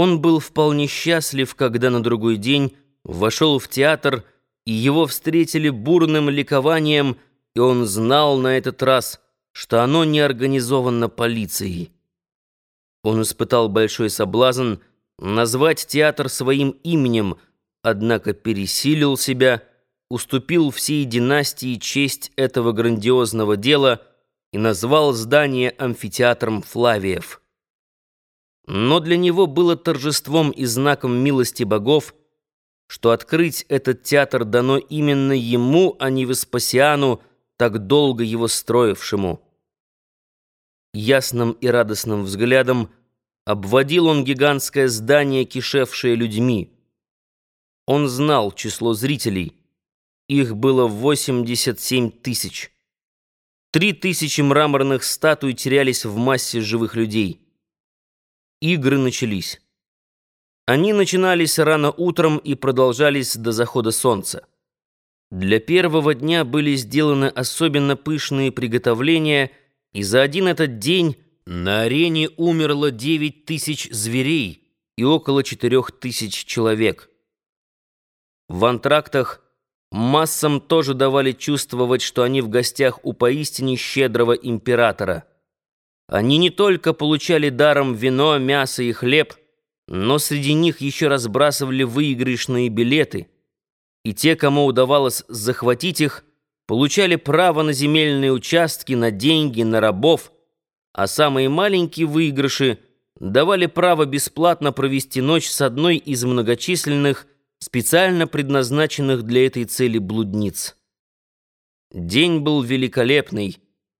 Он был вполне счастлив, когда на другой день вошел в театр, и его встретили бурным ликованием, и он знал на этот раз, что оно не организовано полицией. Он испытал большой соблазн назвать театр своим именем, однако пересилил себя, уступил всей династии честь этого грандиозного дела и назвал здание амфитеатром Флавиев. Но для него было торжеством и знаком милости богов, что открыть этот театр дано именно ему, а не Веспасиану, так долго его строившему. Ясным и радостным взглядом обводил он гигантское здание, кишевшее людьми. Он знал число зрителей. Их было 87 тысяч. Три тысячи мраморных статуй терялись в массе живых людей. Игры начались. Они начинались рано утром и продолжались до захода солнца. Для первого дня были сделаны особенно пышные приготовления, и за один этот день на арене умерло 9 тысяч зверей и около 4 тысяч человек. В антрактах массам тоже давали чувствовать, что они в гостях у поистине щедрого императора. Они не только получали даром вино, мясо и хлеб, но среди них еще разбрасывали выигрышные билеты, и те, кому удавалось захватить их, получали право на земельные участки, на деньги, на рабов, а самые маленькие выигрыши давали право бесплатно провести ночь с одной из многочисленных, специально предназначенных для этой цели блудниц. День был великолепный,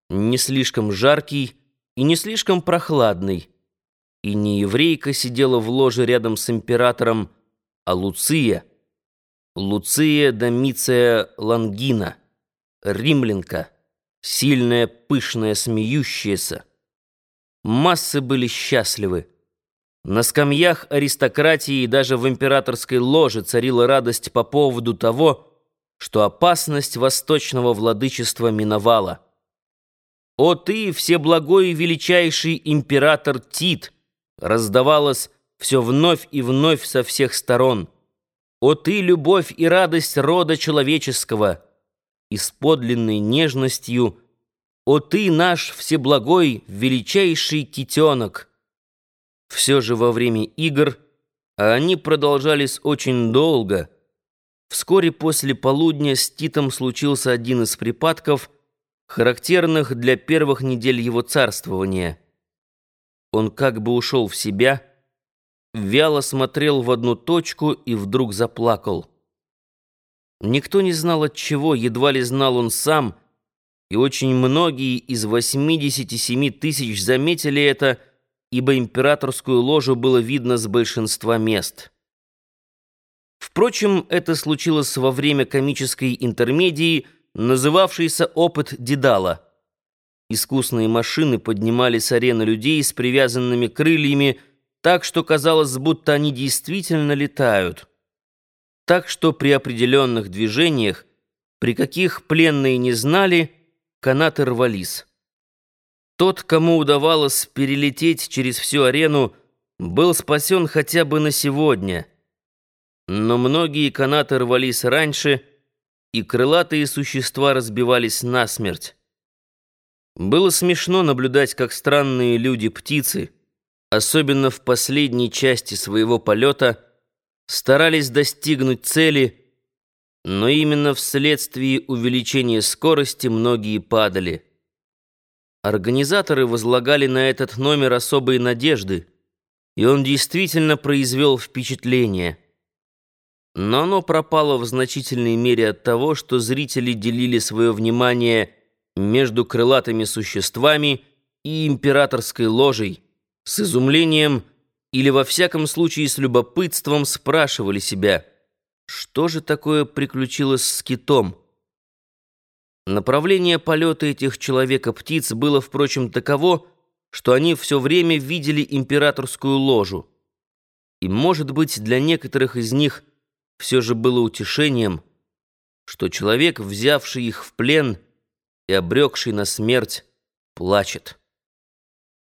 не слишком жаркий, и не слишком прохладный. И не еврейка сидела в ложе рядом с императором, а Луция. Луция Домиция Лангина, римлянка, сильная, пышная, смеющаяся. Массы были счастливы. На скамьях аристократии и даже в императорской ложе царила радость по поводу того, что опасность восточного владычества миновала. «О ты, всеблагой и величайший император Тит!» раздавалось все вновь и вновь со всех сторон. «О ты, любовь и радость рода человеческого!» И с подлинной нежностью «О ты, наш всеблагой, величайший китенок!» Все же во время игр, а они продолжались очень долго, вскоре после полудня с Титом случился один из припадков — характерных для первых недель его царствования. Он как бы ушел в себя, вяло смотрел в одну точку и вдруг заплакал. Никто не знал от чего, едва ли знал он сам, и очень многие из 87 тысяч заметили это, ибо императорскую ложу было видно с большинства мест. Впрочем, это случилось во время комической интермедии – называвшийся «Опыт Дедала». Искусные машины поднимали с арены людей с привязанными крыльями, так что казалось, будто они действительно летают. Так что при определенных движениях, при каких пленные не знали, канаты рвались. Тот, кому удавалось перелететь через всю арену, был спасен хотя бы на сегодня. Но многие канаты рвались раньше, и крылатые существа разбивались насмерть. Было смешно наблюдать, как странные люди-птицы, особенно в последней части своего полета, старались достигнуть цели, но именно вследствие увеличения скорости многие падали. Организаторы возлагали на этот номер особые надежды, и он действительно произвел впечатление – но оно пропало в значительной мере от того, что зрители делили свое внимание между крылатыми существами и императорской ложей, с изумлением или, во всяком случае, с любопытством спрашивали себя, что же такое приключилось с китом. Направление полета этих человека-птиц было, впрочем, таково, что они все время видели императорскую ложу. И, может быть, для некоторых из них – все же было утешением, что человек, взявший их в плен и обрекший на смерть, плачет.